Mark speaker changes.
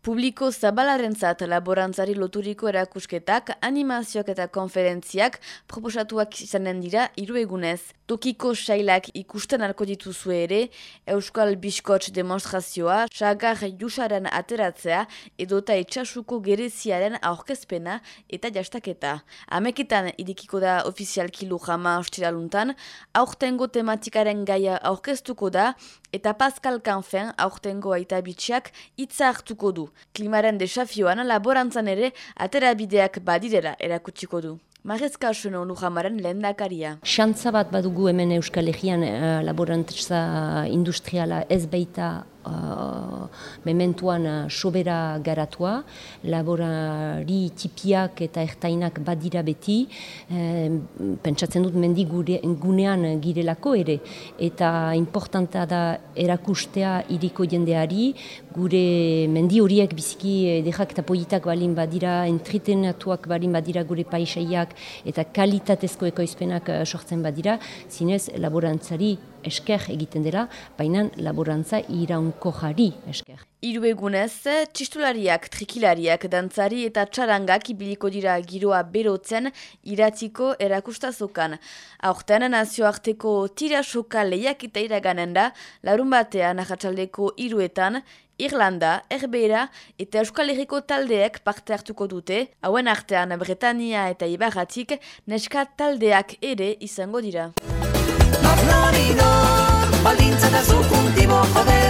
Speaker 1: Publiko zabalarentzat laborantzari loturiko erakusketak, animazioak eta konferentziak proposatuak izanen dira hiru egunez. Tokiko sailak ikusten alko dituzue ere, Euskal Biskots demonstrazioa, sagar jusaren ateratzea, edota etxasuko gereziaren aurkezpena eta jastaketa. Ameketan idikiko da ofizialki lujama ostiraluntan, aurtengo tematikaren gaia aurkeztuko da, eta Pascal Canfen aurtengo aita bitxiak itza hartuko du. Klimaren desafioan laborantzan ere aterabideak badirela erakutsiko du. Marrezka asuno Lujamaren lehen dakaria.
Speaker 2: Xantza bat badugu hemen Euskal Herrian uh, laborantza industriala ez baita uh, mementuan uh, sobera garatua, laborari tipiak eta ertainak badira beti, pentsatzen dut mendi gunean girelako ere, eta importanta da erakustea iriko jendeari, gure mendi horiek biziki edekak eta politak balin badira, entretenatuak balin badira gure paisaiak, eta kalitatezko ekoizpenak sortzen badira, zinez laborantzari esker egiten dela, baina laborantza iraunko jari esker.
Speaker 1: Iru egunez, txistulariak, trikilariak, dantzari eta txarangak ibiliko dira giroa berotzen iratziko erakustazokan. Aurten nazioarteko tira soka lehiak eta iraganen da, larun batean ahatsaldeko iruetan, Irlanda, Erbera eta Euskal Herriko taldeek parte hartuko dute, hauen artean Bretania eta Ibarratik neska taldeak ere izango dira. barnori dor, baldintza da zukuntibo joder.